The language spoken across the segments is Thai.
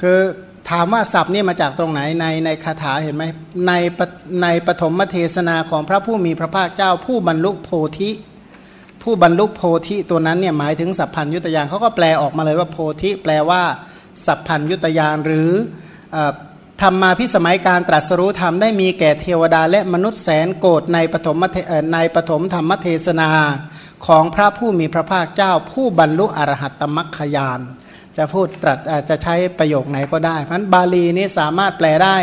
คือถามว่าศัพท์นี่มาจากตรงไหนในในคาถาเห็นไหมในในปฐมเทศนาของพระผู้มีพระภาคเจ้าผู้บรรลุโพธิ ผู้บรรลุโพธิตัวนั้นเนี่ยหมายถึงสัพพัญยุตยานเขาก็แปลออกมาเลยว่าโพธิแปลว่าสัพพัญยุตยานหรือธรรมมาพิสมัยการตรัสรู้ธรรมได้มีแก่เทวดาและมนุษย์แสนโกรธในปฐมในปฐมธรรมเทศนาของพระผู้มีพระภาคเจ้าผู้บรรลุอรหัตตมัคคยาน จะพูดตรัสจะใช้ประโยคไหนก็ได้ เพราะนั้นบาลีนี้สามารถแปลได้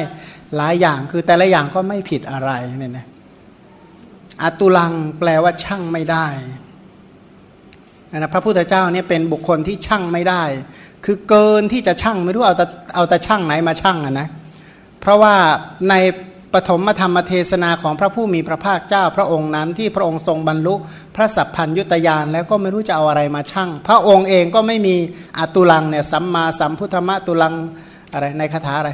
หลายอย่างคือแต่ละอย่างก็ไม่ผิดอะไรเนี่ยนะอตุลังแปลว่าช่างไม่ได้นะพระพุทธเจ้าเนี่ยเป็นบุคคลที่ช่างไม่ได้ คือเกินที่จะช่างไม่รู้เอาแต่เอาแต่ช่างไหนมาช่างอะนะเพราะว่าใน ปฐมธรรมเทศนาของพระผู้มีพระภาคเจ้าพระองค์นั้นที่พระองค์ทรงบรรลุพระสัพพัญยุตยานแล้วก็ไม่รู้จะเอาอะไรมาชั่ง พระองค์เองก็ไม่มีอตุลังเนี่ยสัมมาสัมพุทธมะตุลังอะไรในคาถาอะไร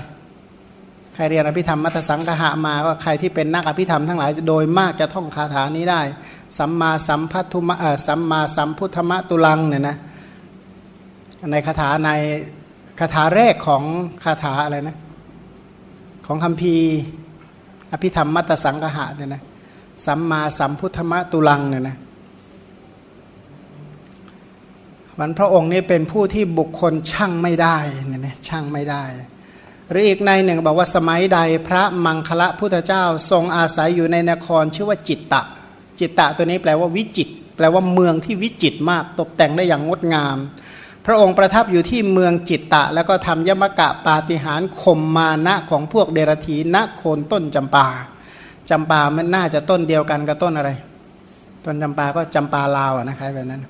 ใครเรียนอภิธรรมมัทสังกหะมาว่าใครที่เป็นนักอภิธรรมทั้งหลายโดยมากจะท่องคาถานี้ได้ สัมมาสัมพัทธุมะสัมมาสัมพุทธมะตุลังเนี่ยนะในคาถาในคาถาแรกของคาถาอะไรนะของคำพี อภิธรรมมัตสังกหะเนี่ยนะสัมมาสัมพุทธมะตุลังเนี่ยนะมันพระองค์นี่เป็นผู้ที่บุคคลช่างไม่ได้เนี่ยนะช่างไม่ได้ หรืออีกในหนึ่งบอกว่าสมัยใดพระมังคละพุทธเจ้าทรงอาศัยอยู่ในนครชื่อว่าจิตตะ จิตตะตัวนี้แปลว่าวิจิต แปลว่าเมืองที่วิจิตมากตกแต่งได้อย่างงดงาม พระองค์ประทับอยู่ที่เมืองจิตตะ แล้วก็ทำยมกะปาฏิหารข่มมานะของพวกเดรธีณโคนต้นจำปาจำปามันน่าจะต้นเดียวกันกับต้นอะไร ต้นจำปาก็จำปาลาวนะครับแบบนั้น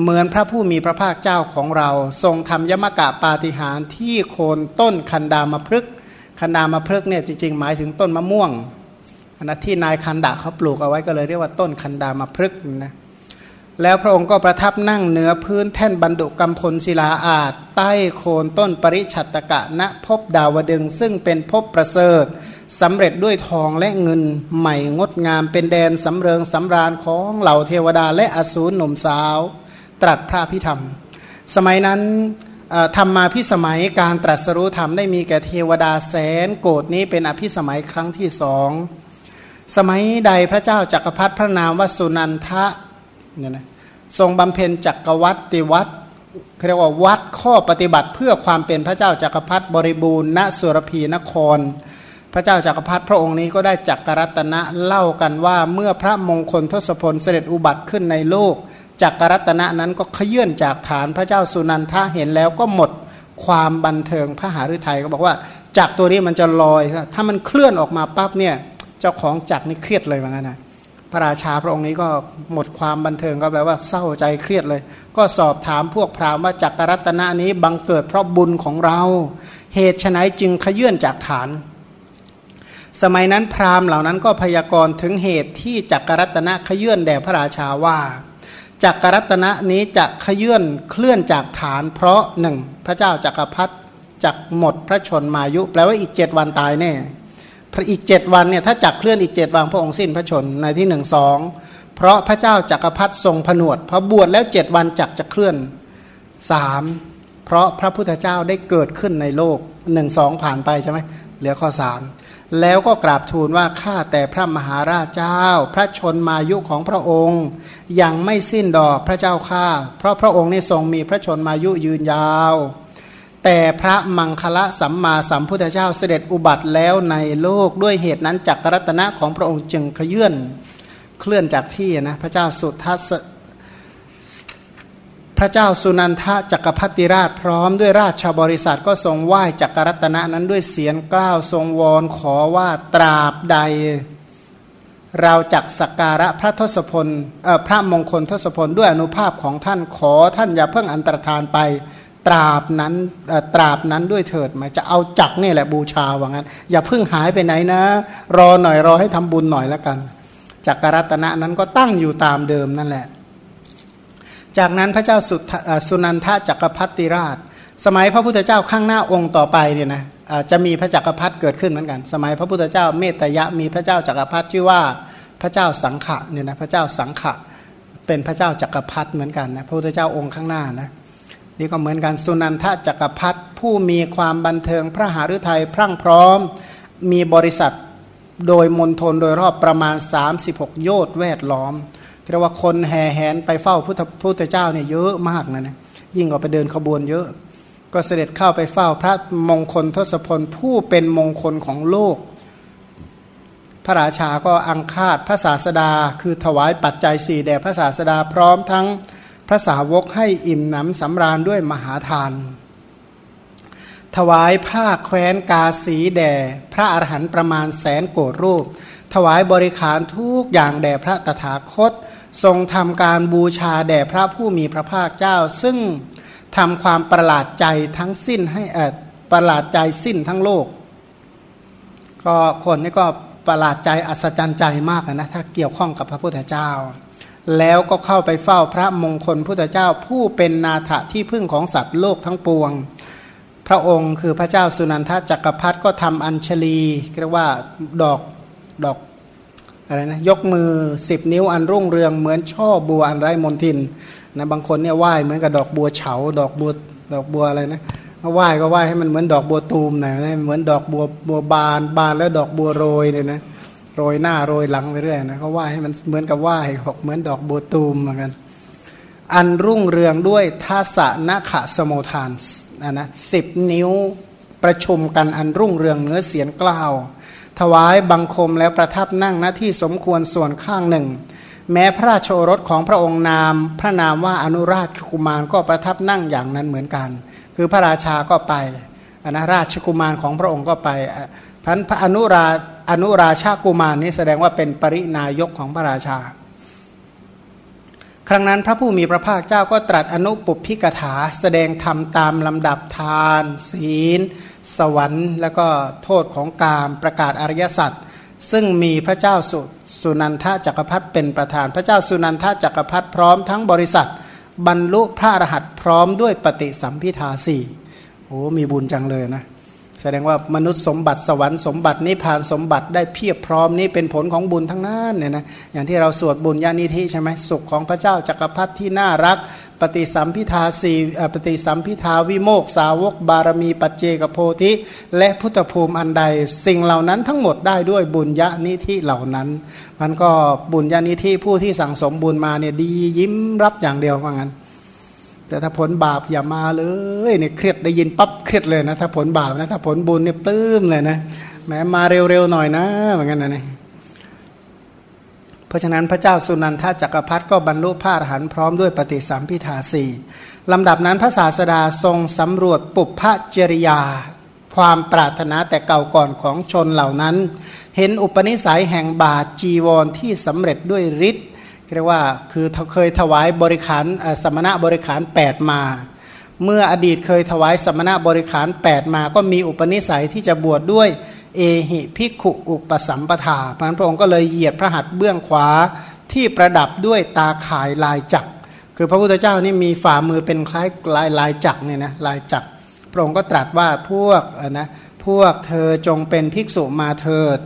เหมือนพระผู้มีพระภาคเจ้าของเรา ทรงทำยมกะปาฏิหารที่โคนต้นคันดามะพฤกคันดามะพฤกเนี่ยจริงๆ หมายถึงต้นมะม่วงอันนั้นที่นายคันดาเขาปลูกเอาไว้ก็เลยเรียกว่าต้นคันดามะพฤกนะ แล้วพระองค์ก็ประทับนั่งเหนือพื้นแท่นบรรดุกรรมพลศิลาอาจ ใต้โคนต้นปริชัตตกะณพบดาวดึงซึ่งเป็นพบประเสริฐสำเร็จด้วยทองและเงินใหม่งดงามเป็นแดนสำเริงสำราญของเหล่าเทวดาและอสูรหนุ่มสาว ตรัสพระพิธรรม สมัยนั้นธรรมมาพิสมัยการตรัสรู้ธรรมได้มีแก่เทวดาแสนโกรดนี้เป็นอภิสมัยครั้งที่สองสมัยใดพระเจ้าจักรพรรดิพระนามวสุนันทะ เนี่ยนะทรงบำเพ็ญจักรวัตติวัดเรียกว่าวัดข้อปฏิบัติเพื่อความเป็นพระเจ้าจักรพรรดิบริบูรณ์ณสุรพีนคร พระเจ้าจักรพรรดิพระองค์นี้ก็ได้จักรรัตนะเล่ากันว่าเมื่อพระมงคลทศพลเสด็จอุบัติขึ้นในโลกจักรรัตนะนั้นก็ขยื่นจากฐานพระเจ้าสุนันทะเห็นแล้วก็หมดความบันเทิงพระหฤทัยก็บอกว่าจักตัวนี้มันจะลอย ถ้ามันเคลื่อนออกมาปั๊บเนี่ยเจ้าของจักนี่เครียดเลยว่างั้นนะ พระราชาพระองค์นี้ก็หมดความบันเทิงก็แปลว่าเศร้าใจเครียดเลย ก็สอบถามพวกพราหมณ์ว่าจักรรัตนะนี้บังเกิดเพราะบุญของเรา เหตุไฉนจึงขยื่นจากฐาน สมัยนั้นพราหมณ์เหล่านั้นก็พยากรณ์ถึงเหตุที่จักรรัตนะขยื่นแด่พระราชาว่าจักรรัตนะนี้จะขยื่นเคลื่อนจากฐาน เพราะหนึ่งพระเจ้าจักรพรรดิจักหมดพระชนมายุ แปลว่าอีกเจ็ดวันตายแน่ อีกเจ็ดวันเนี่ยถ้าจักเคลื่อนอีกเจ็ดวันพระองค์สิ้นพระชนในที่หนึ่งสองเพราะพระเจ้าจักรพรรดิทรงผนวดพระบวชแล้วเจ็ดวันจักจะเคลื่อนสามเพราะพระพุทธเจ้าได้เกิดขึ้นในโลกหนึ่งสองผ่านไปใช่ไหมเหลือข้อสามแล้วก็กราบทูลว่าข้าแต่พระมหาราชเจ้า พระชนมายุของพระองค์ ยังไม่สิ้นดอกพระเจ้าข้าเพราะพระองค์ในทรงมีพระชนมายุยืนยาว แต่พระมังคละสัมมาสัมพุทธเจ้าเสด็จอุบัติแล้วในโลกด้วยเหตุนั้นจักรรัตนะของพระองค์จึงขยื่นเคลื่อนจากที่นะพระเจ้าสุทัศพระเจ้าสุนันทะจักรพัติราชพร้อมด้วยราชบริษัทก็ทรงไหว้จักรรัตนะนั้นด้วยเสียงกล้าวทรงวอนขอว่าตราบใด เราจักสักการะพระทศพลพระมงคลทศพลด้วยอนุภาพของท่านขอท่านอย่าเพิ่งอันตรธานไป ตราบนั้นตราบนั้นด้วยเถิดหมายจะเอาจักนี่แหละบูชาว่างั้น อย่าเพิ่งหายไปไหนนะ รอหน่อยรอให้ทำบุญหน่อยแล้วกันจักรรัตนะนั้นก็ตั้งอยู่ตามเดิมนั่นแหละ จากนั้นพระเจ้าสุสนันทจักรพรรดิราช สมัยพระพุทธเจ้าข้างหน้าองค์ต่อไปเนี่ยนะจะมีพระจักรพรรดิเกิดขึ้นเหมือนกัน สมัยพระพุทธเจ้าเมตยะมีพระเจ้าจักรพรรดิชื่อว่าพระเจ้าสังขะเนี่ยนะพระเจ้าสังขะเป็นพระเจ้าจักรพรรดิเหมือนกันนะพระพุทธเจ้าองค์ข้างหน้านะ นี่ก็เหมือนกันสุนันทจักรพรรดิผู้มีความบันเทิงพระหฤทัยพรั่งพร้อม มีบริษัทโดยมณฑลโดยรอบประมาณ 36 โยชน์แวดล้อมเรียกว่าคนแห่แหนไปเฝ้าพุทธพุทธเจ้าเนี่ยเยอะมากนะนะยิ่งกว่าไปเดินขบวนเยอะ ก็เสด็จเข้าไปเฝ้าพระมงคลทศพลผู้เป็นมงคลของโลก พระราชาก็อังคาดพระศาสดา คือถวายปัจจัยสี่แด่พระศาสดาพร้อมทั้ง พระสาวกให้อิ่มหนำสำราญด้วยมหาทาน ถวายผ้าแคว้นกาสีแด่พระอรหันต์ประมาณแสนโกรธรูป ถวายบริขารทุกอย่างแด่พระตถาคต ทรงทำการบูชาแด่พระผู้มีพระภาคเจ้า ซึ่งทำความประหลาดใจทั้งสิ้นให้ออประหลาดใจสิ้นทั้งโลก ก็คนนี้ก็ประหลาดใจอัศจรรย์ใจมากนะถ้าเกี่ยวข้องกับพระพุทธเจ้า แล้วก็เข้าไปเฝ้าพระมงคลพุทธเจ้าผู้เป็นนาถะที่พึ่งของสัตว์โลกทั้งปวง พระองค์คือพระเจ้าสุนันทจักรพรรดิก็ทำอัญชลีเรียกว่าดอกดอกอะไรนะยกมือสิบนิ้วอันรุ่งเรืองเหมือนช่อบัวอันไร้มนทินนะบางคนเนี่ยไหว้เหมือนกับดอกบัวเฉา ดอกบัวดอกบัวอะไรนะไหว้ก็ไหว้ให้มันเหมือนดอกบัวตูมหน่อยเหมือนดอกบัวบัวบานบานแล้วดอกบัวโรยเนี่ยนะ โรยหน้าโรยหลังไปเรื่อยนะเขาไหว้ให้มันเหมือนกับไหว้บอกเหมือนดอกโบตูมเหมือนกัน อันรุ่งเรืองด้วยทัศนะขะสมุทานนะนะสิบนิ้วประชุมกันอันรุ่งเรืองเนื้อเสียงกล้าว ถวายบังคมแล้วประทับนั่งหน้าที่สมควรส่วนข้างหนึ่ง แม้พระราชโอรสของพระองค์นาม พระนามว่าอนุราชกุมารก็ประทับนั่งอย่างนั้นเหมือนกัน คือพระราชาก็ไปอนะราชกุมารของพระองค์ก็ไปพันพระอนุราช อนุราชากุมารนี้แสดงว่าเป็นปรินายกของพระราชา ครั้งนั้นพระผู้มีพระภาคเจ้าก็ตรัสอนุปพิกถา แสดงธรรมตามลำดับทาน ศีล สวรรค์ แล้วก็โทษของกามประกาศอริยสัจซึ่งมีพระเจ้าสุสุนันทจักรพรรดิเป็นประธาน พระเจ้าสุนันทจักรพรรดิพร้อมทั้งบริษัท บรรลุพระอรหัตพร้อมด้วยปฏิสัมพิทาสี่โอ้มีบุญจังเลยนะ แสดงว่ามนุษย์สมบัติสวรรค์สมบัตินิพพานสมบัติได้เพียบพร้อมนี่เป็นผลของบุญทั้งนั้นเนี่ยนะอย่างที่เราสวดบุญญาณิธิใช่ไหมสุขของพระเจ้าจักรพรรดิที่น่ารัก ปฏิสัมพิทาสีปฏิสัมพิทาวิโมกสาวกบารมีปัจเจกโพธิ และพุทธภูมิอันใด สิ่งเหล่านั้นทั้งหมดได้ด้วยบุญญาณิธิเหล่านั้น มันก็บุญญาณิธิผู้ที่สั่งสมบุญมาเนี่ยดียิ้มรับอย่างเดียวว่างั้น แต่ถ้าผลบาปอย่ามาเลยเนี่ยเครียดได้ยินปั๊บเครียดเลยนะถ้าผลบาปนะถ้าผลบุญเนี่ยปลื้มเลยนะแม้มาเร็วๆหน่อยนะเหมือนกันนะเนี่เพราะฉะนั้นพระเจ้าสุนันทจักรพรรดิก็บรรลุพระอรหันต์พร้อมด้วยปฏิสัมพิทาสี่ลำดับนั้นพระศาสดาทรงสำรวจปุพพจริยา ความปรารถนาแต่เก่าก่อนของชนเหล่านั้น เห็นอุปนิสัยแห่งบาทจีวรที่สำเร็จด้วยฤทธิ์ เรียกว่าคือเคยถวายบริขารสมณะบริขาร 8 มา เมื่ออดีตเคยถวายสมณะบริขาร 8 มา ก็มีอุปนิสัยที่จะบวชดด้วยเอหิพิขุอุปสัมปทาพระพระองค์ก็เลยเหยียดพระหัตถ์เบื้องขวาที่ประดับด้วยตาข่ายลายจักคือพระพุทธเจ้านี่มีฝ่ามือเป็นคล้ายลายลายจักเนี่ยนะลายจักพระองค์ก็ตรัสว่าพวกนะพวกเธอจงเป็นภิกษุมาเถิด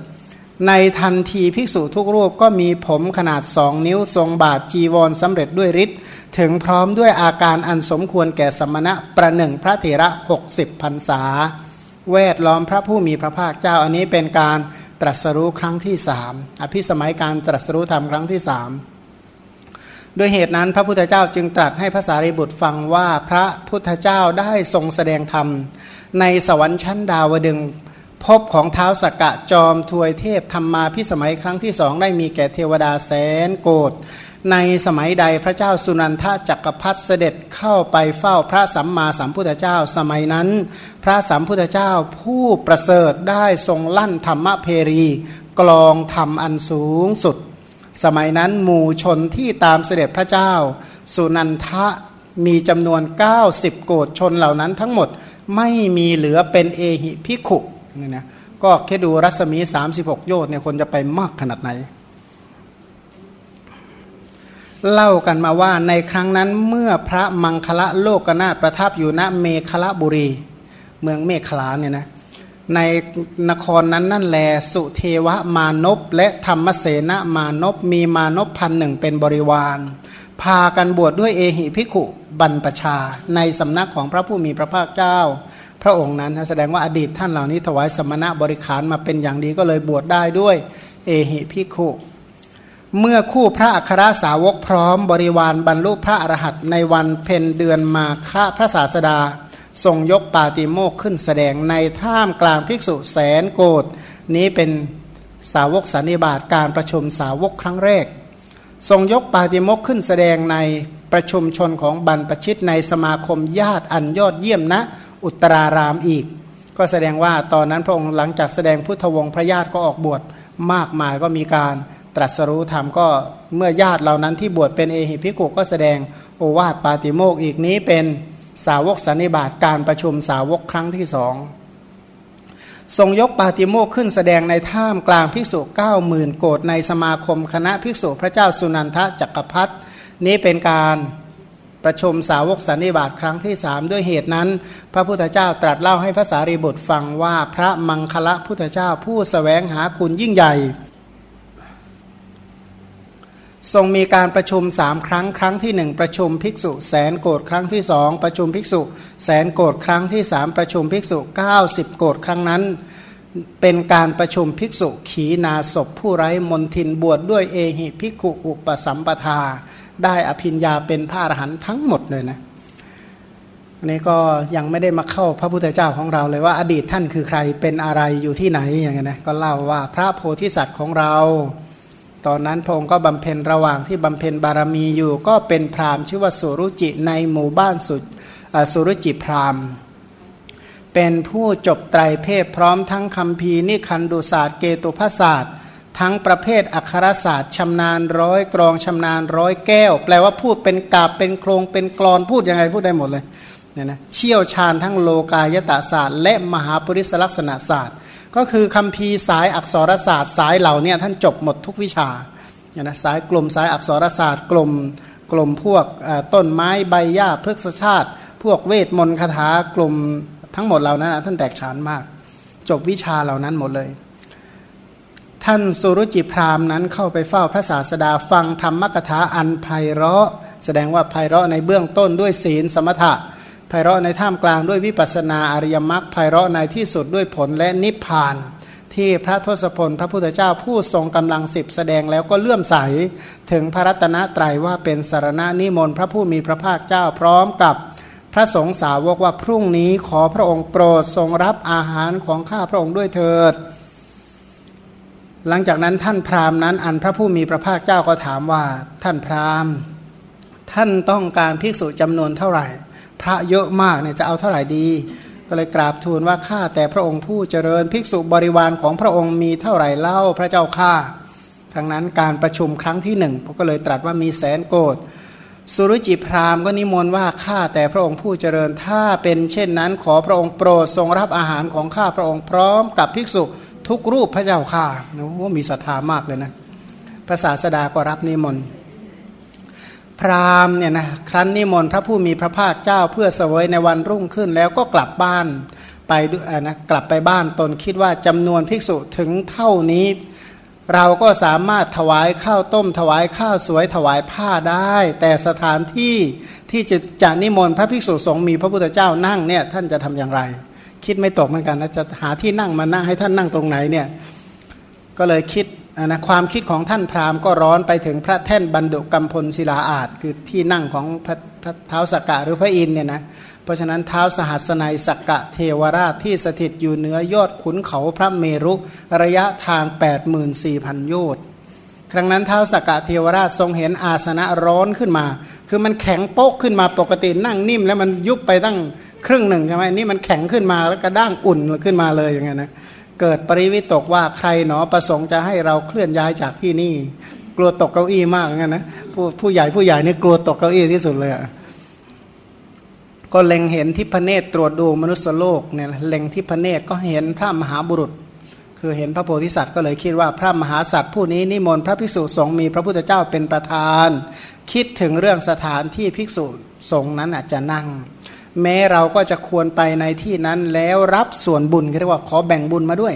ในทันทีภิกษุทุกรูปก็มีผมขนาดสองนิ้วทรงบาทจีวรสำเร็จด้วยฤทธิ์ถึงพร้อมด้วยอาการอันสมควรแก่สมณะประหนึ่งพระเถระหกสิบพรรษาแวดล้อมพระผู้มีพระภาคเจ้าอันนี้เป็นการตรัสรู้ครั้งที่สามอภิสมัยการตรัสรู้ธรรมครั้งที่สามด้วยเหตุนั้นพระพุทธเจ้าจึงตรัสให้ภาษาริบุตรฟังว่าพระพุทธเจ้าได้ทรงแสดงธรรม ในสวรรค์ชั้นดาวดึง พบของเท้าสกกะจอมทวยเทพธรรมมาพิสมัยครั้งที่สองได้มีแก่เทวดาแสนโกรธในสมัยใดพระเจ้าสุนันทจักรพรรดิเสด็จเข้าไปเฝ้าพระสัมมาสัมพุทธเจ้าสมัยนั้น พระสัมพุทธเจ้าผู้ประเสริฐได้ทรงลั่นธรรมเพรี กลองธรรมอันสูงสุด สมัยนั้นหมู่ชนที่ตามเสด็จพระเจ้า สุนันทะมีจำนวน 90 โกรธชนเหล่านั้นทั้งหมดไม่มีเหลือเป็นเอหิพิขุ นี่นะก็แค่ดูรัศมี 36 โยชน์เนี่ยคนจะไปมากขนาดไหน เล่ากันมาว่าในครั้งนั้นเมื่อพระมังคละโลกนาถประทับอยู่ณเมฆละบุรี เมืองเมฆลาเนี่ยนะในนครนั้นนั่นแลสุเทวมานพและธรรมเสนมานพมีมานพพันหนึ่งเป็นบริวาร พากันบวชดด้วยเอหิพิขุบรรปชา ในสำนักของพระผู้มีพระภาคเจ้า พระองค์นั้นแสดงว่าอดีตท่านเหล่านี้ถวายสมณะบริขารมาเป็นอย่างดีก็เลยบวชได้ด้วย เอหิพิขุเมื่อคู่พระอัครสาวกพร้อมบริวารบรรลุพระอรหันต์ในวันเพ็ญเดือนมาฆะพระศาสดา ทรงยกปาติโมกขึ้นแสดงในท่ามกลางภิกษุแสนโกดนี้เป็นสาวกสันนิบาตการประชุมสาวกครั้งแรก ทรงยกปาติโมกขึ้นแสดงในประชุมชนของบรรพชิตในสมาคมญาติอันยอดเยี่ยมนะ อุตรารามอีก ก็แสดงว่าตอนนั้นพระองค์หลังจากแสดงพุทธวงศ์พระญาติก็ออกบวชมากมายก็มีการตรัสรู้ธรรมก็เมื่อญาติเหล่านั้นที่บวชเป็นเอหิพิกุก็แสดงโอวาทปาติโมกอีกนี้เป็นสาวกสันนิบาตการประชุมสาวกครั้งที่สองทรงยกปาติโมกขึ้นแสดงในท่ามกลางภิกษุเก้าหมื่นโกดในสมาคมคณะภิกษุพระเจ้าสุนันทจักรพรรดินี้เป็นการ ประชุมสาวกสันนิบาตครั้งที่สามด้วยเหตุนั้น พระพุทธเจ้าตรัสเล่าให้พระสารีบุตรฟังว่าพระมังคละพุทธเจ้าผู้สแสวงหาคุณยิ่งใหญ่ ทรงมีการประชุมสามครั้งครั้งที่หนึ่งประชุมภิกษุแสนโกรธครั้งที่สองประชุมภิกษุแสนโกรธครั้งที่สามประชุมภิกษุ 90 โกรธครั้งนั้น เป็นการประชุมภิกษุขีนาศพผู้ไร้มนทินบวชดด้วยเอหิภิกขุอุปสัมปทา ได้อภิญญาเป็นพระอรหันต์ทั้งหมดเลยนะอันนี้ก็ยังไม่ได้มาเข้าพระพุทธเจ้าของเราเลยว่าอดีตท่านคือใครเป็นอะไรอยู่ที่ไหนอย่างเงี้ยนะก็เล่าว่าพระโพธิสัตว์ของเรา ตอนนั้นพงค์ก็บำเพ็ญระหว่างที่บำเพ็ญบารมีอยู่ ก็เป็นพราหมณ์ชื่อว่าสุรุจิในหมู่บ้านสุสุรุจิพราหมณ์ เป็นผู้จบไตรเพศพร้อมทั้งคำพีนิคันดุศาสตร์เกตุพศาสตร์ ทั้งประเภทอักขรศาสตร์ชำนาญร้อยกรองชำนาญร้อยแก้ว แปลว่าพูดเป็นกาบเป็นโครงเป็นกรอนพูดยังไงพูดได้หมดเลยเนี่ยนะเชี่ยวชาญทั้งโลกายตาศาสตร์ และมหาปริศลักษณะศาสตร์ ก็คือคำพีสายอักษรศาสตร์ สายเหล่านี้ท่านจบหมดทุกวิชาเนี่ยนะสายกลุ่มสายอักษรศาสตร์ กลุ่มกลุ่มพวกต้นไม้ใบหญ้าพฤกษชาติ พวกเวทมนต์คาถากลุ่มทั้งหมดเหล่านั้นท่านแตกฉานมาก จบวิชาเหล่านั้นหมดเลย ท่านสุรุจิพรามนั้นเข้าไปเฝ้าพระศาสดาฟังธรรมกถาอันไพเราะ แสดงว่าไพเราะในเบื้องต้นด้วยศีลสมถะไพเราะในท่ามกลางด้วยวิปัสนาอริยมรรคไพเราะในที่สุดด้วยผลและนิพพาน ที่พระทศพลพระพุทธเจ้าผู้ทรงกำลังสิบแสดงแล้วก็เลื่อมใส ถึงพระรัตนตรัยว่าเป็นสารณะนิมนต์พระผู้มีพระภาคเจ้าพร้อมกับพระสงฆ์สาวกว่าพรุ่งนี้ขอพระองค์โปรดทรงรับอาหารของข้าพระองค์ด้วยเถิด หลังจากนั้นท่านพราหมณ์นั้น อันพระผู้มีพระภาคเจ้าก็ถามว่า ท่านพราหมณ์ ท่านต้องการภิกษุจำนวนเท่าไหร่ พระเยอะมากเนี่ยจะเอาเท่าไหร่ดี ก็เลยกราบทูลว่าข้าแต่พระองค์ผู้เจริญภิกษุบริวารของพระองค์มีเท่าไหร่เล่าพระเจ้าข้าทั้งนั้นการประชุมครั้งที่หนึ่งก็เลยตรัสว่ามีแสนโกดสุรุจิพราหมณ์ก็นิมนต์ว่าข้าแต่พระองค์ผู้เจริญถ้าเป็นเช่นนั้นขอพระองค์โปรดทรงรับอาหารของข้าพระองค์พร้อมกับภิกษุ ทุกรูปพระเจ้าข้าโอ้มีศรัทธามากเลยนะภาษาสดาก็รับนิมนต์พราหมณ์เนี่ยนะครั้นนิมนต์พระผู้มีพระภาคเจ้าเพื่อเสวยในวันรุ่งขึ้นแล้วก็กลับบ้านไปนะกลับไปบ้านตนคิดว่าจำนวนภิกษุถึงเท่านี้ เราก็สามารถถวายข้าวต้ม ถวายข้าวสวยถวายผ้าได้ แต่สถานที่ที่จะจะนิมนต์พระภิกษุสงฆ์มีพระพุทธเจ้านั่งเนี่ยท่านจะทำอย่างไร คิดไม่ตกเหมือนกันนะจะหาที่นั่งมานั่งให้ท่านนั่งตรงไหนเนี่ยก็เลยคิดนะความคิดของท่านพราหมณ์ก็ร้อนไปถึงพระแท่นบรรดุกรรมพลศิลาอาจคือที่นั่งของพระเท้าสกกะหรือพระอินเนี่ยนะเพราะฉะนั้นเท้าสหัสนัยสกกะเทวราชที่สถิตอยู่เหนือยอดขุนเขาพระเมรุระยะทาง 84,000 โยชน์ ครั้งนั้นเท้าสกกะเทวราชทรงเห็นอาสนะร้อนขึ้นมา คือมันแข็งโป๊กขึ้นมาปกตินั่งนิ่ม แล้วมันยุบไปตั้งครึ่งหนึ่งใช่ไหมนี่มันแข็งขึ้นมาแล้วก็ด้างอุ่นขึ้นมาเลยอย่างเงี้ยนะเกิดปริวิตกว่าใครหนอประสงค์จะให้เราเคลื่อนย้ายจากที่นี่ กลัวตกเก้าอี้มากงั้นนะผู้ผู้ใหญ่ผู้ใหญ่นี่กลัวตกเก้าอี้ที่สุดเลยอะก็เล็งเห็นทิพเนตรตรวจดูมนุษยโลกเนี่ยเล็งทิพเนตรก็เห็นพระมหาบุรุษ คือเห็นพระโพธิสัตว์ก็เลยคิดว่าพระมหาสัตว์ผู้นี้นิมนต์พระภิกษุสงฆ์มีพระพุทธเจ้าเป็นประธาน คิดถึงเรื่องสถานที่ภิกษุสงฆ์นั้นอาจจะนั่ง แม้เราก็จะควรไปในที่นั้นแล้วรับส่วนบุญเรียกว่าขอแบ่งบุญมาด้วย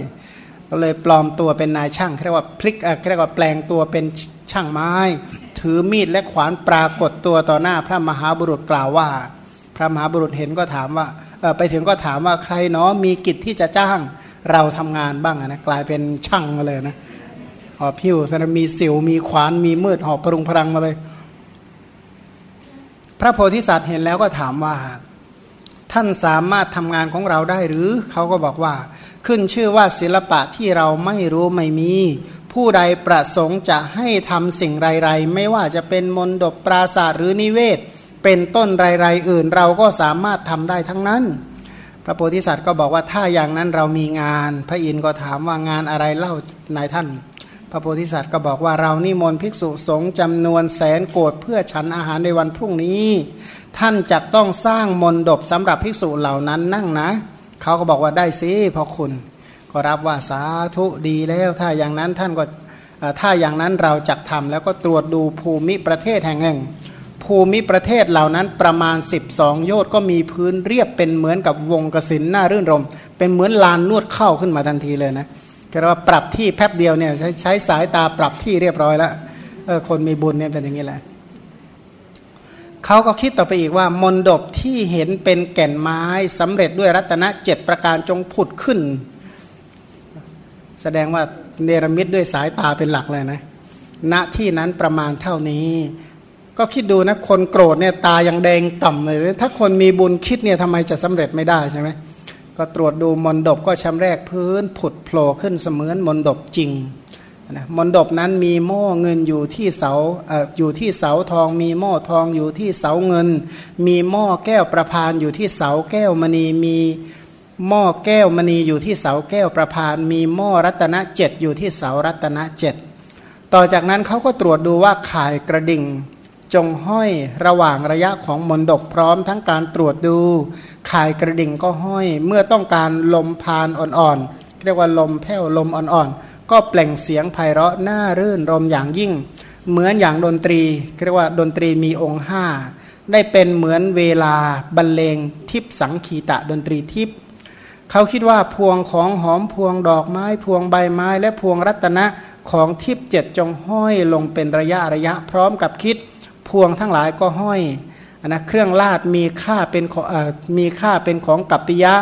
ก็เลยปลอมตัวเป็นนายช่างเรียกว่าพลิกเรียกว่าแปลงตัวเป็นช่างไม้ ถือมีดและขวานปรากฏตัวต่อหน้าพระมหาบุรุษกล่าวว่า พระมหาบุรุษเห็นก็ถามว่า ไปถึงก็ถามว่าใครเนาะมีกิจที่จะจ้างเราทำงานบ้างนะกลายเป็นช่างมาเลยนะหอบผิวสนมีสิวมีขวานมีมืดหอบปรุงพลังมาเลย พระโพธิสัตว์เห็นแล้วก็ถามว่า ท่านสามารถทำงานของเราได้หรือเขาก็บอกว่า ขึ้นชื่อว่าศิลปะที่เราไม่รู้ไม่มี ผู้ใดประสงค์จะให้ทำสิ่งไรๆ ไม่ว่าจะเป็นมนดบปราศาสตร์หรือนิเวศ เป็นต้นไรๆอื่นเราก็สามารถทำได้ทั้งนั้น พระโพธิสัตว์ก็บอกว่าถ้าอย่างนั้นเรามีงาน พระอินทร์ก็ถามว่างานอะไรเล่านายท่าน พระโพธิสัตว์ก็บอกว่าเรานิมนต์ภิกษุสงฆ์จำนวนแสนโกดเพื่อฉันอาหารในวันพรุ่งนี้ ท่านจะต้องสร้างมนดบสำหรับภิกษุเหล่านั้นนั่งนะ เขาก็บอกว่าได้สิพอคุณ ก็รับว่าสาธุดีแล้วถ้าอย่างนั้นท่านก็ถ้าอย่างนั้นเราจักทำแล้วก็ตรวจดูภูมิประเทศแห่งหนึ่ง ภูมิประเทศเหล่านั้นประมาณ 12 โยชน์ก็มีพื้นเรียบเป็นเหมือนกับวงกสินหน้ารื่นรม เป็นเหมือนลานนวดเข้าขึ้นมาทันทีเลยนะก็ว่าปรับที่แป๊บเดียวเนี่ยใช้ใช้สายตาปรับที่เรียบร้อยแล้วเออคนมีบุญเนี่ยเป็นอย่างนี้แหละเขาก็คิดต่อไปอีกว่ามนดบที่เห็นเป็นแก่นไม้สำเร็จด้วยรัตนะเจ็ดประการจงผุดขึ้น แสดงว่าเนรมิตด้วยสายตาเป็นหลักเลยนะณที่นั้นประมาณเท่านี้ ก็คิดดูนะคนโกรธเนี่ยตายังแดงต่ำเลยถ้าคนมีบุญคิดเนี่ยทำไมจะสำเร็จไม่ได้ใช่ไหมก็ตรวจดูมนดบก็ชำแรกพื้นผุดโผล่ขึ้นเสมือนมนดบจริงนะมนดบนั้นมีหม้อเงินอยู่ที่เสาออยู่ที่เสาทอง มีหม้อทองอยู่ที่เสาเงิน มีหม้อแก้วประพานอยู่ที่เสาแก้วมณีมีหม้อแก้วมณีอยู่ที่เสาแก้วประพาน มีหม้อรัตนเจ็ดอยู่ที่เสารัตนเจ็ดต่อจากนั้นเขาก็ตรวจดูว่าข่ายกระดิ่ง จงห้อยระหว่างระยะของมนดกพร้อมทั้งการตรวจดูข่ายกระดิ่งก็ห้อยเมื่อต้องการลมพานอ่อนๆเรียกว่าลมแผ่วลมอ่อนๆ ก็เปล่งเสียงไพเราะน่ารื่นรมอย่างยิ่ง เหมือนอย่างดนตรีเรียกว่าดนตรีมีองค์ห้าได้เป็นเหมือนเวลาบรรเลงทิพสังคีตะดนตรีทิพเขาคิดว่าพวงของหอมพวงดอกไม้ พวงใบไม้ และพวงรัตนะของทิพเจ็ดจงห้อยลงเป็นระยะระยะพร้อมกับคิด วงทั้งหลายก็ห้อยนะเครื่องลาดมีค่าเป็นมีค่าเป็นของกัปปิยะ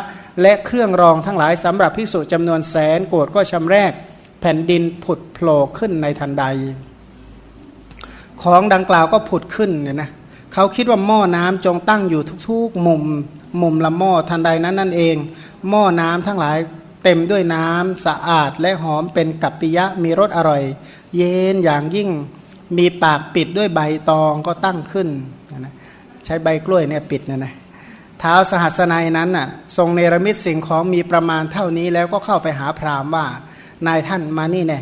และเครื่องรองทั้งหลายสำหรับพิสุจำนวนแสนโกดก็ชำแรก แผ่นดินผุดโผล่ขึ้นในทันใด ของดังกล่าวก็ผุดขึ้นเนี่ยนะเขาคิดว่าหม้อน้ำจงตั้งอยู่ทุกๆมุมมุมละหม้อทันใดนั้นนั่นเอง หม้อน้ำทั้งหลายเต็มด้วยน้ำสะอาดและหอมเป็นกัปปิยะมีรสอร่อย เย็นอย่างยิ่ง มีปากปิดด้วยใบตองก็ตั้งขึ้นนะใช้ใบกล้วยเนี่ยปิดนะนะเท้าสหัสนัยนั้นน่ะทรงเนรมิตสิ่งของมีประมาณเท่านี้แล้วก็เข้าไปหาพราหมณ์ว่านายท่านมานี่แน่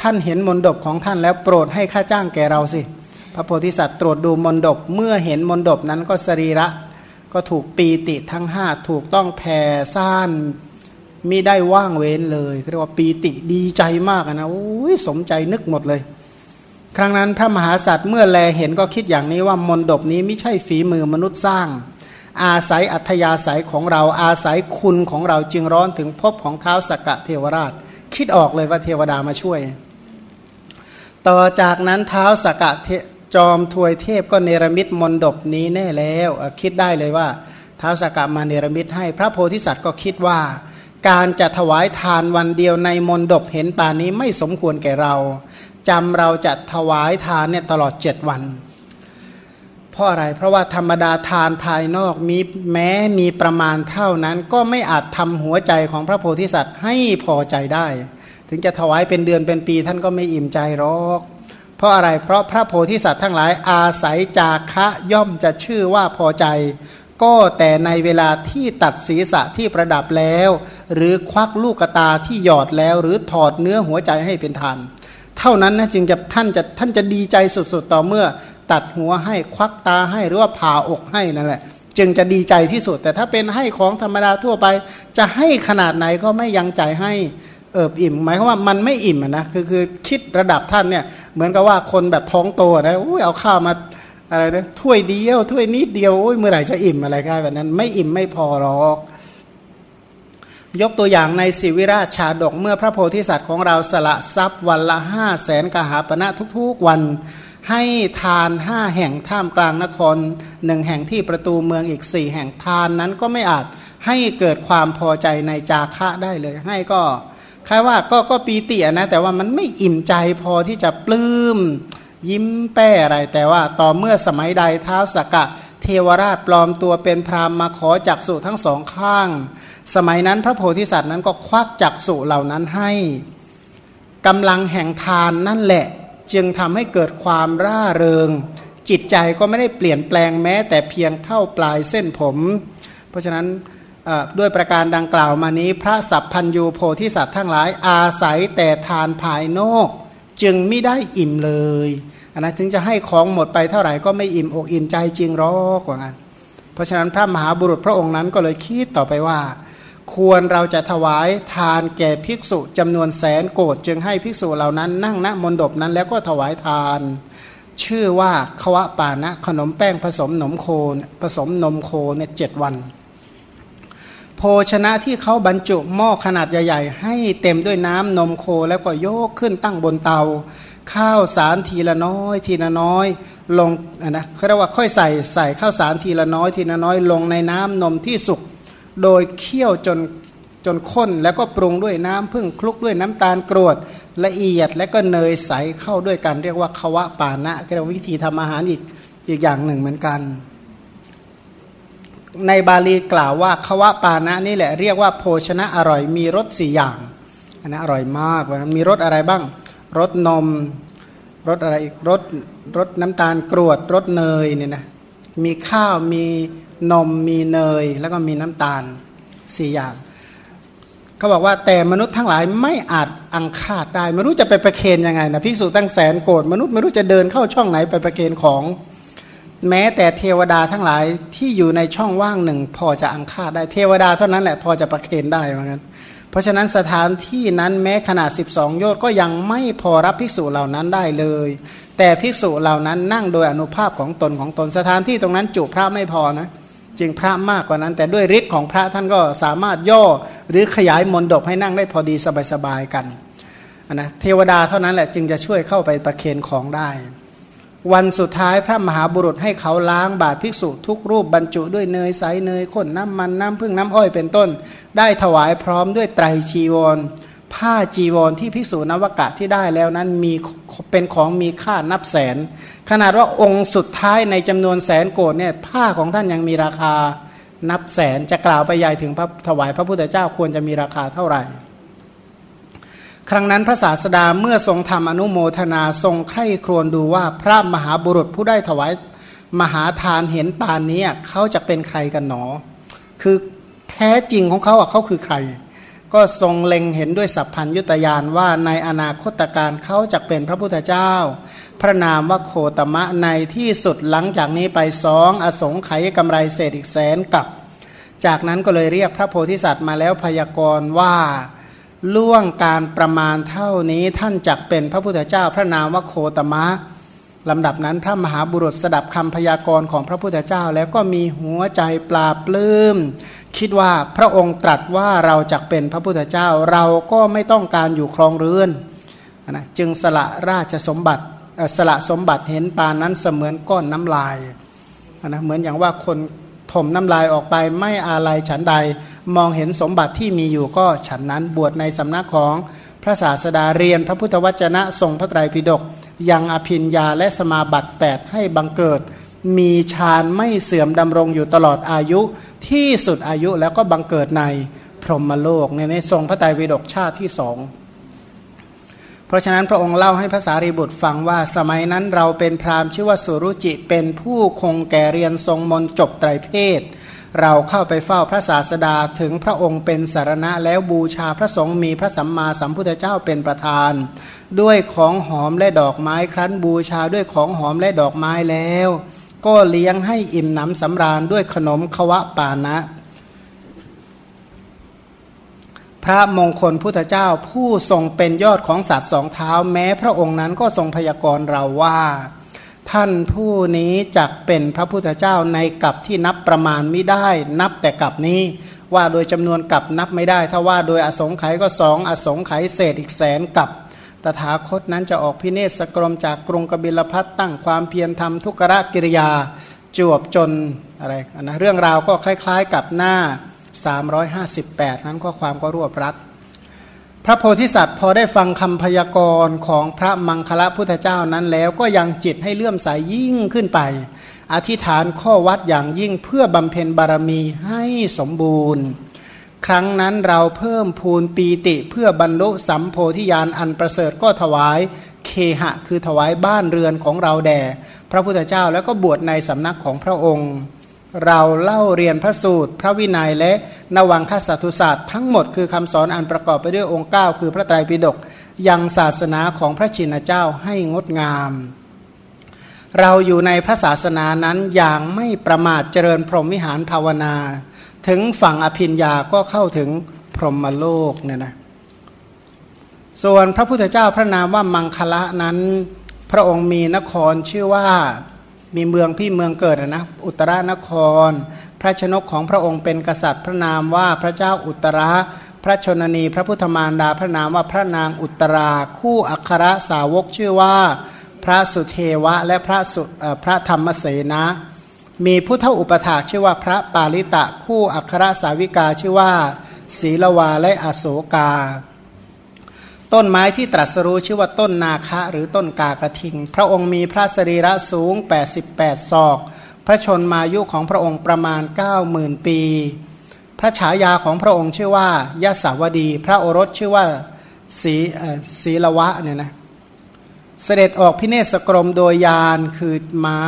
ท่านเห็นมนดบของท่านแล้วโปรดให้ค่าจ้างแก่เราสิ พระโพธิสัตว์ตรวจดูมนดบเมื่อเห็นมนดบนั้นก็สรีระ ก็ถูกปีติทั้งห้าถูกต้องแผ่ซ่านมิได้ว่างเว้นเลยเรียกว่าปีติดีใจมากนะโอ้ยสมใจนึกหมดเลย ครั้งนั้นพระมหาสัตว์เมื่อแลเห็นก็คิดอย่างนี้ว่ามนดบนี้ไม่ใช่ฝีมือมนุษย์สร้าง อาศัยอัธยาศัยของเราอาศัยคุณของเราจึงร้อนถึงพบของเท้าสกกะเทวราช คิดออกเลยว่าเทวดามาช่วย ต่อจากนั้นเท้าสกกะจอมทวยเทพก็เนรมิตมนดบนี้แน่แล้วคิดได้เลยว่าเท้าสกกะมาเนรมิตให้พระโพธิสัตว์ก็คิดว่า การจะถวายทานวันเดียวในมนดบเห็นป่านี้ไม่สมควรแก่เรา จำเราจะถวายทานเนี่ยตลอดเจ็ดวันเพราะอะไร เพราะว่าธรรมดาทานภายนอกมีแม้มีประมาณเท่านั้น ก็ไม่อาจทำหัวใจของพระโพธิสัตว์ให้พอใจได้ ถึงจะถวายเป็นเดือนเป็นปีท่านก็ไม่อิ่มใจหรอก เพราะอะไร เพราะพระโพธิสัตว์ทั้งหลายอาศัยจากคะย่อมจะชื่อว่าพอใจ ก็แต่ในเวลาที่ตัดศีรษะที่ประดับแล้ว หรือควักลูกตาที่หยอดแล้ว หรือถอดเนื้อหัวใจให้เป็นทาน เท่านั้นนะจึงจะท่านจะท่านจะดีใจสุดๆ ต่อเมื่อ ตัดหัวให้ควักตาให้หรือว่าผ่าอกให้นั่นแหละ จึงจะดีใจที่สุด แต่ถ้าเป็นให้ของธรรมดาทั่วไป จะให้ขนาดไหนก็ไม่ยังใจให้เอิบอิ่มหมายความว่ามันไม่อิ่มนะคือคือคิดระดับท่านเนี่ยเหมือนกับว่าคนแบบท้องโตนะอุ้ยเอาข้าวมาอะไรนะถ้วยเดียวถ้วยนิดเดียวโอ้ยเมื่อไหร่จะอิ่มอะไรกันแบบนั้น ไม่อิ่มไม่พอหรอก ยกตัวอย่างในสิวิราชชาดกเมื่อพระโพธิสัตว์ของเราสละทรัพย์วันละห้าแสนกหาปณะทุกๆวัน ให้ทานห้าแห่งท่ามกลางนครหนึ่งแห่งที่ประตูเมืองอีกสี่แห่งทานนั้นก็ไม่อาจให้เกิดความพอใจในจาคะได้เลย ให้ก็คล้ายว่าก็ก็ปีตินะแต่ว่ามันไม่อิ่มใจพอที่จะปลื้มยิ้มแป้อะไร แต่ว่าต่อเมื่อสมัยใดเท้าสกกะ เทวราชปลอมตัวเป็นพรามมาขอจักสุทั้งสองข้าง สมัยนั้นพระโพธิสัตว์นั้นก็ควักจักสุเหล่านั้นให้กำลังแห่งทานนั่นแหละ จึงทำให้เกิดความร่าเริง จิตใจก็ไม่ได้เปลี่ยนแปลงแม้แต่เพียงเท่าปลายเส้นผม เพราะฉะนั้นด้วยประการดังกล่าวมานี้ พระสัพพัญยูโพธิสัตว์ทั้งหลายอาศัยแต่ทานภายนอก จึงไม่ได้อิ่มเลยนะถึงจะให้ของหมดไปเท่าไหร่ก็ไม่อิ่มอกอิ่มใจจริงหรอกว่างั้นเพราะฉะนั้นพระมหาบุรุษพระองค์นั้นก็เลยคิดต่อไปว่า ควรเราจะถวายทานแก่ภิกษุจำนวนแสนโกดจึงให้ภิกษุเหล่านั้นนั่งณมณฑปนั้นแล้วก็ถวายทาน ชื่อว่าควะปานะขนมแป้งผสมนมโคผสมนมโคเนี่ยเจ็ดวัน โภชนะที่เขาบรรจุหม้อขนาดใหญ่ ๆ ให้เต็มด้วยน้ำนมโคแล้วก็โยกขึ้นตั้งบนเตา ข้าวสารทีละน้อย ทีละน้อย ลงนะเขาเรียกว่าค่อยใส่ใส่ข้าวสารทีละน้อย ทีละน้อยลงในน้ำนมที่สุก โดยเคี่ยวจนจนข้นแล้วก็ปรุงด้วยน้ำพึ่งคลุกด้วยน้ำตาลกรวดละเอียดและก็เนยใสเข้าด้วยกัน เรียกว่าควะปานะเรียกวิธีทำอาหารอีกอีกอย่างหนึ่งเหมือนกัน ในบาลีกล่าวว่าควะปานะนี่แหละเรียกว่าโภชนะอร่อยมีรสสี่อย่างอันนะอร่อยมากมีรสอะไรบ้างรสนมรสอะไรรสรสน้ำตาลกรวดรสเนยเนี่ยนะมีข้าวมี นมมีเนยแล้วก็มีน้ำตาลสี่อย่างเขาบอกว่าแต่มนุษย์ทั้งหลายไม่อาจอังคาดได้ไม่รู้จะไปประเคนยังไงนะพิสูจตั้งแสนโกรธมนุษย์ไม่รู้จะเดินเข้าช่องไหนไปประเคนของ แม้แต่เทวดาทั้งหลายที่อยู่ในช่องว่างหนึ่ง พอจะอังคาดได้เทวดาเท่านั้นแหละพอจะประเคนได้เหมือนกันเพราะฉะนั้นสถานที่นั้นแม้ขนาด 12 โยชน์ก็ยังไม่พอรับภิกษุเหล่านั้นได้เลย แต่ภิกษุเหล่านั้นนั่งโดยอนุภาพของตนของตนสถานที่ตรงนั้นจุพระไม่พอนะ จึงพระมากกว่านั้น แต่ด้วยฤทธิ์ของพระท่านก็สามารถย่อหรือขยายมนดบให้นั่งได้พอดีสบายๆกันนะเทวดาเท่านั้นแหละจึงจะช่วยเข้าไปประเคนของได้ วันสุดท้ายพระมหาบุรุษให้เขาล้างบาตรภิกษุทุกรูปบรรจุด้วยเนยใสเนยข้นน้ำมันน้ำพึ่งน้ำอ้อยเป็นต้น ได้ถวายพร้อมด้วยไตรจีวร ผ้าจีวรที่ภิกษุนวกะที่ได้แล้วนั้นมี เป็นของมีค่านับแสน ขนาดว่าองค์สุดท้ายในจำนวนแสนโกดเนี่ยผ้าของท่านยังมีราคานับแสนจะกล่าวไปใหญ่ถึงพระถวายพระพุทธเจ้าควรจะมีราคาเท่าไหร่ ครั้งนั้นพระศาสดาเมื่อทรงทำอนุโมทนาทรงใคร่ครวญดูว่าพระมหาบุรุษผู้ได้ถวายมหาทานเห็นปานนี้เขาจะเป็นใครกันหนอ คือแท้จริงของเขาอะเขาคือใคร ก็ทรงเล็งเห็นด้วยสัพพัญยุตยานว่าในอนาคตการเขาจะเป็นพระพุทธเจ้า พระนามว่าโคตมะในที่สุดหลังจากนี้ไปสองอสงไขยกำไรเศษอีกแสนกับ จากนั้นก็เลยเรียกพระโพธิสัตว์มาแล้วพยากรณ์ว่าล่วงการประมาณเท่านี้ท่านจักเป็นพระพุทธเจ้า พระนามว่าโคตมะลำดับนั้นพระมหาบุรุษสดับคำพยากรณ์ของพระพุทธเจ้าแล้วก็มีหัวใจปลาปลื้ม คิดว่าพระองค์ตรัสว่าเราจักเป็นพระพุทธเจ้าเราก็ไม่ต้องการอยู่ครองเรือนนะจึงสละราชสมบัติสละสมบัติเห็นปานนั้นเสมือนก้อนน้ำลายนะเหมือนอย่างว่าคนถมน้ำลายออกไปไม่อาลัยฉันใด มองเห็นสมบัติที่มีอยู่ก็ฉันนั้นบวชในสำนักของพระศาสดาเรียนพระพุทธวจนะทรงพระไตรปิฎกยังอภินยาและสมาบัติ 8 ให้บังเกิด มีฌานไม่เสื่อมดำรงอยู่ตลอดอายุที่สุดอายุแล้วก็บังเกิดในพรหมโลกในในทรงพระไตรปิฎกชาติที่สองเพราะฉะนั้นพระองค์เล่าให้ภาษารีบุตรฟังว่าสมัยนั้นเราเป็นพราหมณ์ชื่อว่าสุรุจิเป็นผู้คงแก่เรียนทรงมนจบไตรเพศ เราเข้าไปเฝ้าพระศาสดาถึงพระองค์เป็นสารณะแล้วบูชาพระสงฆ์มีพระสัมมาสัมพุทธเจ้าเป็นประธาน ด้วยของหอมและดอกไม้ครั้นบูชาด้วยของหอมและดอกไม้แล้ว ก็เลี้ยงให้อิ่มหนำสำราญด้วยขนมควะปานะ พระมงคลพุทธเจ้าผู้ทรงเป็นยอดของสัตว์สองเท้าแม้พระองค์นั้นก็ทรงพยากรณ์เราว่า ท่านผู้นี้จักเป็นพระพุทธเจ้าในกับที่นับประมาณไม่ได้ นับแต่กับนี้ ว่าโดยจำนวนกับนับไม่ได้ ถ้าว่าโดยอสงไขยก็สองอสงไขยเศษอีกแสนกับ ตถาคตนั้นจะออกพิเนศกรมจากกรุงกบิลพัทตั้งความเพียรทำทุกรกิริยาจวบจนอะไรนะเรื่องราวก็คล้ายๆกับหน้า 358 นั้นข้อความก็รวบรัดพระโพธิสัตว์พอได้ฟังคำพยากรณ์ของพระมังคละพุทธเจ้านั้นแล้วก็ยังจิตให้เลื่อมใสยยิ่งขึ้นไป อธิษฐานข้อวัดอย่างยิ่งเพื่อบำเพ็ญบารมีให้สมบูรณ์ ครั้งนั้นเราเพิ่มพูนปีติเพื่อบรรลุสัมโพธิญาณอันประเสริฐก็ถวายเคหะ คือถวายบ้านเรือนของเราแด่ พระพุทธเจ้าแล้วก็บวชในสำนักของพระองค์ เราเล่าเรียนพระสูตร พระวินัยและนวังคสัตุศาสตร์ทั้งหมดคือคำสอนอันประกอบไปด้วยองค์ 9 คือพระไตรปิฎกยังศาสนาของพระชินเจ้าให้งดงาม เราอยู่ในพระศาสนานั้นอย่างไม่ประมาทเจริญพรหมวิหารภาวนา ถึงฝั่งอภินยาก็เข้าถึงพรหมโลกเนี่ยนะส่วนพระพุทธเจ้าพระนามว่ามังคละนั้น พระองค์มีนครชื่อว่ามีเมืองพี่เมืองเกิดนะอุตรานคร พระชนกของพระองค์เป็นกษัตริย์พระนามว่าพระเจ้าอุตระพระชนนีพระพุทธมารดาพระนามว่าพระนางอุตราคู่อัครสาวกชื่อว่า พระสุเทวะและพระสุพระธรรมเสนะ มีพุทธอุปถาชื่อว่าพระปาลิตะคู่อัครสาวิกาชื่อว่าศีลวาและอโศกา ต้นไม้ที่ตรัสรู้ชื่อว่าต้นนาคะหรือต้นกากระทิง พระองค์มีพระสรีระสูง 88 ศอก พระชนมายุของพระองค์ประมาณ 90,000 ปี พระฉายาของพระองค์ชื่อว่ายะสาวดี พระโอรสชื่อว่าสีศีลวะเนี่ยนะ เสด็จออกพิเนศกรมโดยยานคือม้า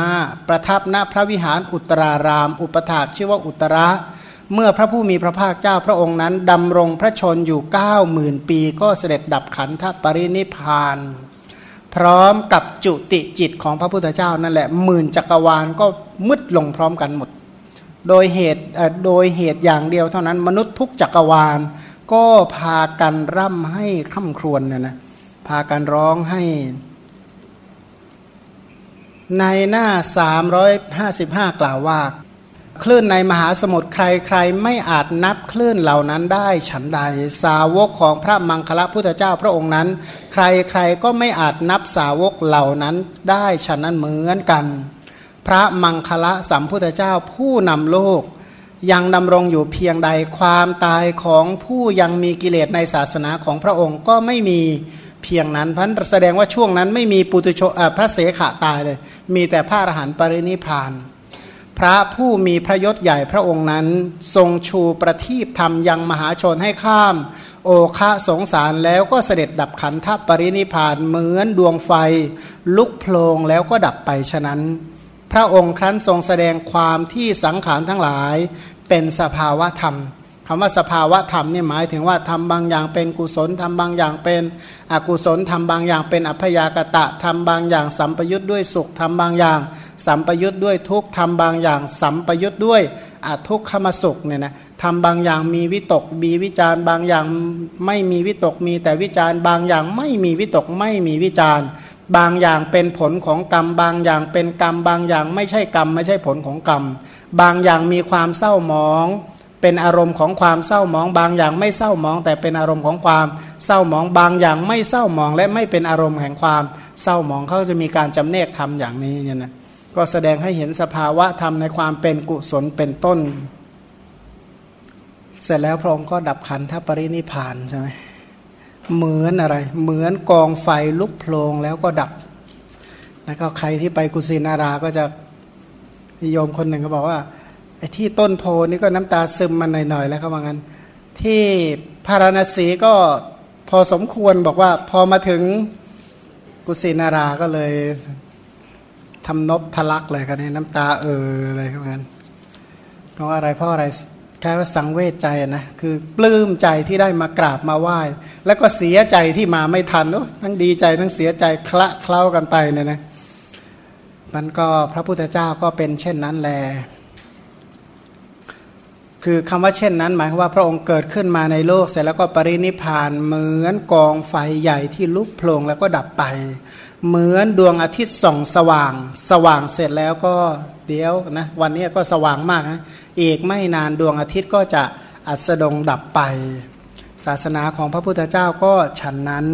ประทับณพระวิหารอุตราราม อุปถากชื่อว่าอุตระ เมื่อพระผู้มีพระภาคเจ้าพระองค์นั้น ดำรงพระชนอยู่เก้าหมื่นปี ก็เสด็จดับขันธปรินิพาน พร้อมกับจุติจิตของพระพุทธเจ้านั่นแหละหมื่นจักรวาลก็มืดลงพร้อมกันหมด โดยเหตุโดยเหตุอย่างเดียวเท่านั้นมนุษย์ทุกจักรวาล ก็พากันร่ำให้ค่ำครวญเนี่ยนะพากันร้องให้ ในหน้า 355 กล่าวว่า คลื่นในมหาสมุทรใครๆ ไม่อาจนับคลื่นเหล่านั้นได้ฉันใด สาวกของพระมังคละพุทธเจ้าพระองค์นั้น ใครๆก็ไม่อาจนับสาวกเหล่านั้นได้ฉันนั้นเหมือนกัน พระมังคละสัมพุทธเจ้าผู้นำโลก ยังดำรงอยู่เพียงใดความตายของผู้ยังมีกิเลสในศาสนาของพระองค์ก็ไม่มี เพียงนั้นพันแสดงว่าช่วงนั้นไม่มีปุตุชพระเสขะตายเลย มีแต่พระอรหันต์ปรินิพาน พระผู้มีพระยศใหญ่พระองค์นั้น ทรงชูประทีปธรรมยังมหาชนให้ข้าม โอคะสงสารแล้วก็เสด็จดับขันธปรินิพานเหมือนดวงไฟ ลุกโพลงแล้วก็ดับไปฉะนั้น พระองค์ครั้นทรงแสดงความที่สังขารทั้งหลายเป็นสภาวะธรรม คำว่าสภาวะธรรมนี่หมายถึงว่าทำบางอย่างเป็นกุศลทำบางอย่างเป็นอกุศลทำบางอย่างเป็นอัพยากตะทำบางอย่างสัมปยุทธ์ด้วยสุขทำบางอย่าง สัมปยุทธ์ด้วยทุกข์ทำบางอย่าง สัมปยุทธ์ด้วยอทุกขมสุขเนี่ยนะทำบางอย่างมีวิตกมีวิจารบางอย่างไม่มีวิตกมีแต่วิจารบางอย่างไม่มีวิตกไม่มีวิจารบางอย่างเป็นผลของกรรม บางอย่างเป็นกรรม บางอย่างไม่ใช่กรรม ไม่ใช่ผลของกรรม บางอย่างมีความเศร้าหมอง เป็นอารมณ์ของความเศร้ามองบางอย่างไม่เศร้ามอง แต่เป็นอารมณ์ของความเศร้ามองบางอย่างไม่เศร้ามอง และไม่เป็นอารมณ์แห่งความเศร้ามองเขาจะมีการจำเนกทำอย่างนี้เนี่ยนะก็แสดงให้เห็นสภาวะธรรมในความเป็นกุศลเป็นต้น เสร็จแล้วพระองค์ก็ดับขันธปรินิพานใช่ไหมเหมือนอะไร เหมือนกองไฟลุกโพลงแล้วก็ดับแล้วก็ใครที่ไปกุสินาราก็จะนิยมคนหนึ่งก็บอกว่า ไอ้ที่ต้นโพนี่ก็น้ำตาซึมมาหน่อยๆแล้วเขาว่างั้น ที่พาราณสีก็พอสมควรบอกว่าพอมาถึงกุสินาราก็เลยทำนบทะลักเลยกันน้ำตาเออเลยเขาว่างั้นเพราะอะไรเพราะอะไรแค่ว่าสังเวชใจนะคือปลื้มใจที่ได้มากราบมาไหว้ แล้วก็เสียใจที่มาไม่ทันโอ้ทั้งดีใจทั้งเสียใจคละเคล้ากันไปเนี่ยนะมันก็พระพุทธเจ้าก็เป็นเช่นนั้นแหละ คือคำว่าเช่นนั้น หมายความว่าพระองค์เกิดขึ้นมาในโลกเสร็จแล้วก็ปรินิพานเหมือนกองไฟใหญ่ที่ลุกโผล่แล้วก็ดับไป เหมือนดวงอาทิตย์ส่องสว่าง สว่างเสร็จแล้วก็เดี๋ยวนะวันนี้ก็สว่างมากนะอีกไม่นานดวงอาทิตย์ก็จะอัสดงดับไป ศาสนาของพระพุทธเจ้าก็ฉันนั้น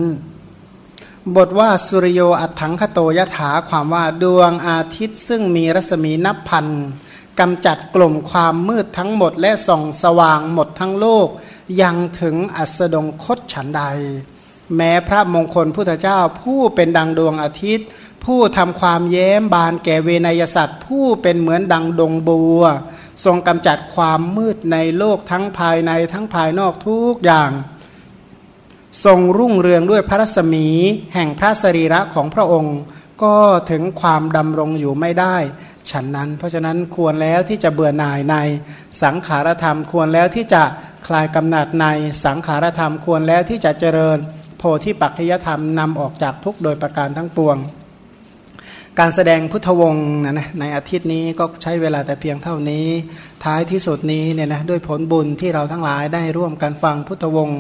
บทว่าสุริโยอัตถังคโตยถาความว่าดวงอาทิตย์ซึ่งมีรัศมีนับพัน กำจัดกลุ่มความมืดทั้งหมด และส่องสว่างหมดทั้งโลก ยังถึงอัสดงคตฉันใด แม้พระมงคลพุทธเจ้าผู้เป็นดังดวงอาทิตย์ ผู้ทำความแย้มบานแก่เวนยสัตว์ ผู้เป็นเหมือนดังดงบัว ทรงกำจัดความมืดในโลกทั้งภายในทั้งภายนอกทุกอย่าง ทรงรุ่งเรืองด้วยพระรัศมีแห่งพระสรีระของพระองค์ ก็ถึงความดำรงอยู่ไม่ได้ ฉันนั้น เพราะฉะนั้นควรแล้วที่จะเบื่อหน่ายในสังขารธรรม ควรแล้วที่จะคลายกำหนัดในสังขารธรรม ควรแล้วที่จะเจริญ โพธิปัจจยธรรมนำออกจากทุกโดยประการทั้งปวง การแสดงพุทธวงศ์นะนะในอาทิตย์นี้ก็ใช้เวลาแต่เพียงเท่านี้ ท้ายที่สุดนี้เนี่ยนะด้วยผลบุญที่เราทั้งหลายได้ร่วมกันฟังพุทธวงศ์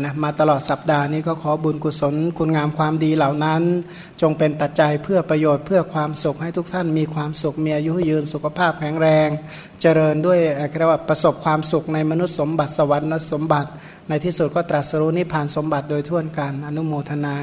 นะมาตลอดสัปดาห์นี้ก็ขอบุญกุศลคุณงามความดีเหล่านั้น จงเป็นปัจจัยเพื่อประโยชน์เพื่อความสุขให้ทุกท่านมีความสุขมีอายุยืนสุขภาพแข็งแรง เจริญด้วยเรียกว่าประสบความสุขในมนุษย์สมบัติสวรรค์สมบัติ ในที่สุดก็ตรัสรู้นิพพานสมบัติโดยทั่วกันอนุโมทนา